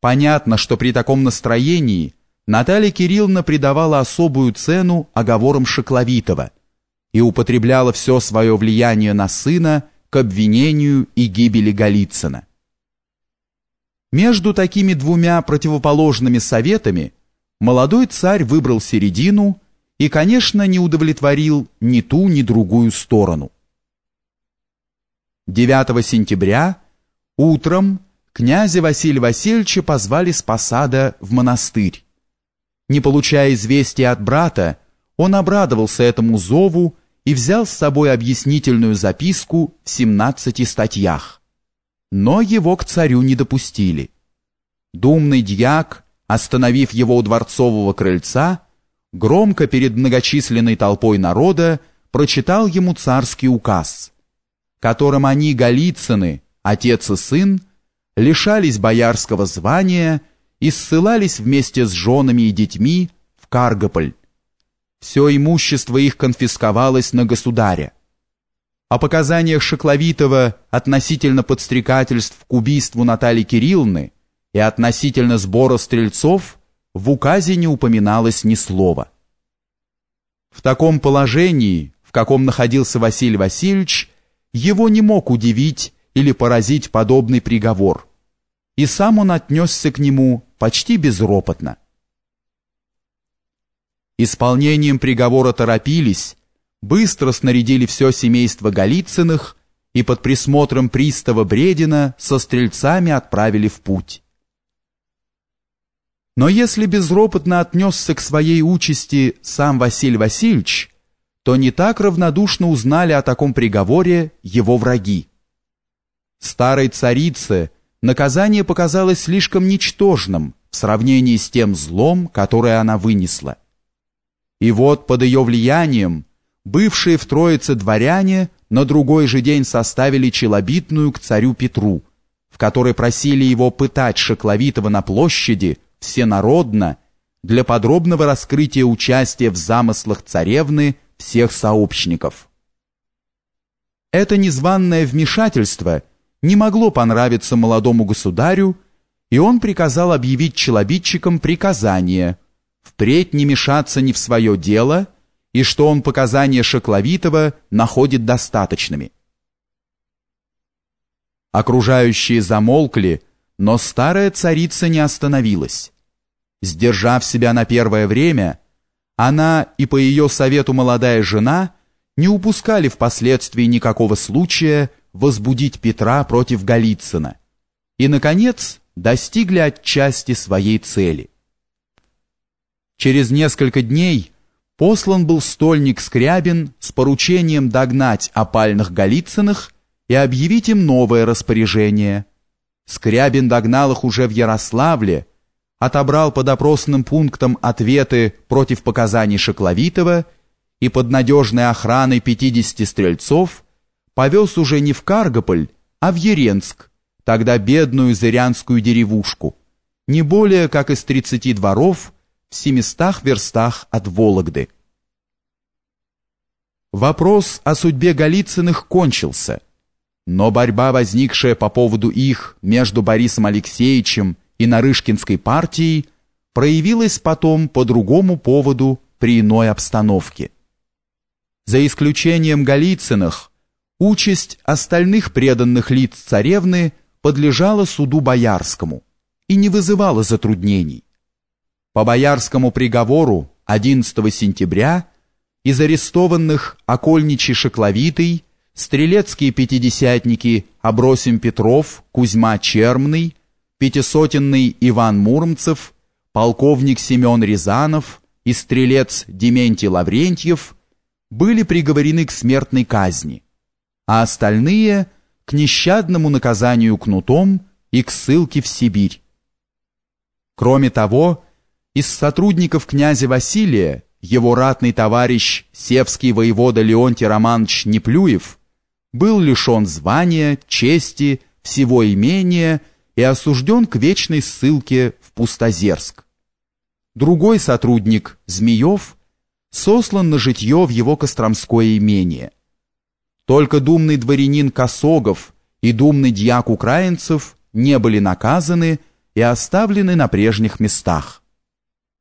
Понятно, что при таком настроении Наталья Кирилловна придавала особую цену оговорам Шекловитова и употребляла все свое влияние на сына к обвинению и гибели Голицына. Между такими двумя противоположными советами молодой царь выбрал середину и, конечно, не удовлетворил ни ту, ни другую сторону. 9 сентября утром князя Василия Васильевича позвали с посада в монастырь. Не получая известия от брата, он обрадовался этому зову и взял с собой объяснительную записку в 17 статьях. Но его к царю не допустили. Думный дьяк, остановив его у дворцового крыльца, громко перед многочисленной толпой народа прочитал ему царский указ, которым они, Голицыны, отец и сын, лишались боярского звания и ссылались вместе с женами и детьми в Каргополь. Все имущество их конфисковалось на государя. О показаниях Шекловитова относительно подстрекательств к убийству Натальи Кирилловны и относительно сбора стрельцов в указе не упоминалось ни слова. В таком положении, в каком находился Василий Васильевич, его не мог удивить или поразить подобный приговор, и сам он отнесся к нему почти безропотно. Исполнением приговора торопились, быстро снарядили все семейство Голицыных и под присмотром пристава Бредина со стрельцами отправили в путь. Но если безропотно отнесся к своей участи сам Василий Васильевич, то не так равнодушно узнали о таком приговоре его враги. Старой царице наказание показалось слишком ничтожным в сравнении с тем злом, которое она вынесла. И вот под ее влиянием бывшие в Троице дворяне на другой же день составили челобитную к царю Петру, в которой просили его пытать Шекловитова на площади всенародно для подробного раскрытия участия в замыслах царевны всех сообщников. Это незваное вмешательство не могло понравиться молодому государю, и он приказал объявить челобитчикам приказание впредь не мешаться ни в свое дело и что он показания Шекловитова находит достаточными. Окружающие замолкли, но старая царица не остановилась. Сдержав себя на первое время, она и по ее совету молодая жена не упускали впоследствии никакого случая возбудить Петра против Голицына и, наконец, достигли отчасти своей цели. Через несколько дней послан был стольник Скрябин с поручением догнать опальных Голицыных и объявить им новое распоряжение. Скрябин догнал их уже в Ярославле, отобрал под опросным пунктом ответы против показаний Шекловитова и под надежной охраной 50 стрельцов повез уже не в Каргополь, а в Еренск, тогда бедную зырянскую деревушку, не более как из 30 дворов в 700 верстах от Вологды. Вопрос о судьбе Голицыных кончился, но борьба, возникшая по поводу их между Борисом Алексеевичем и Нарышкинской партией проявилась потом по другому поводу при иной обстановке. За исключением Голицыных, участь остальных преданных лиц царевны подлежала суду боярскому и не вызывала затруднений. По боярскому приговору 11 сентября из арестованных окольничий Шекловитый, стрелецкие пятидесятники Абросим Петров, Кузьма Чермный, пятисотенный Иван Муромцев, полковник Семен Рязанов и стрелец Дементий Лаврентьев были приговорены к смертной казни, а остальные – к нещадному наказанию кнутом и к ссылке в Сибирь. Кроме того, из сотрудников князя Василия его ратный товарищ Севский воевода Леонтий Романович Неплюев был лишен звания, чести, всего имения и осужден к вечной ссылке в Пустозерск. Другой сотрудник, Змеев, сослан на житье в его Костромское имение. Только думный дворянин Косогов и думный дьяк Украинцев не были наказаны и оставлены на прежних местах.